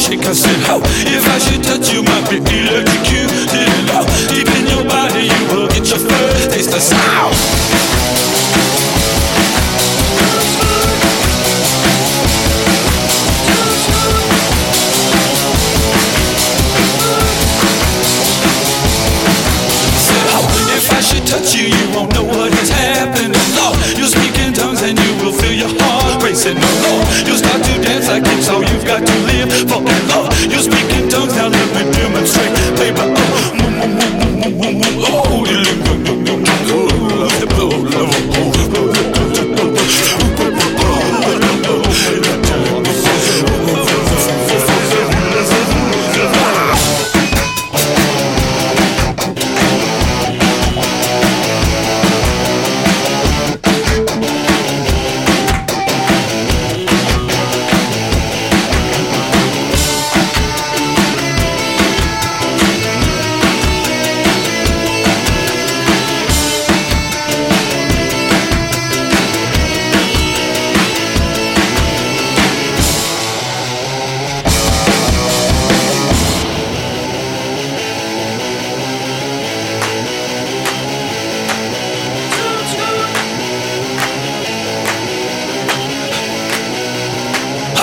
shake. I said, how? If I should touch you, might be electrocuted. How? Deep in your body, you will get your first taste of sound. If I should touch you, you won't know what is Oh.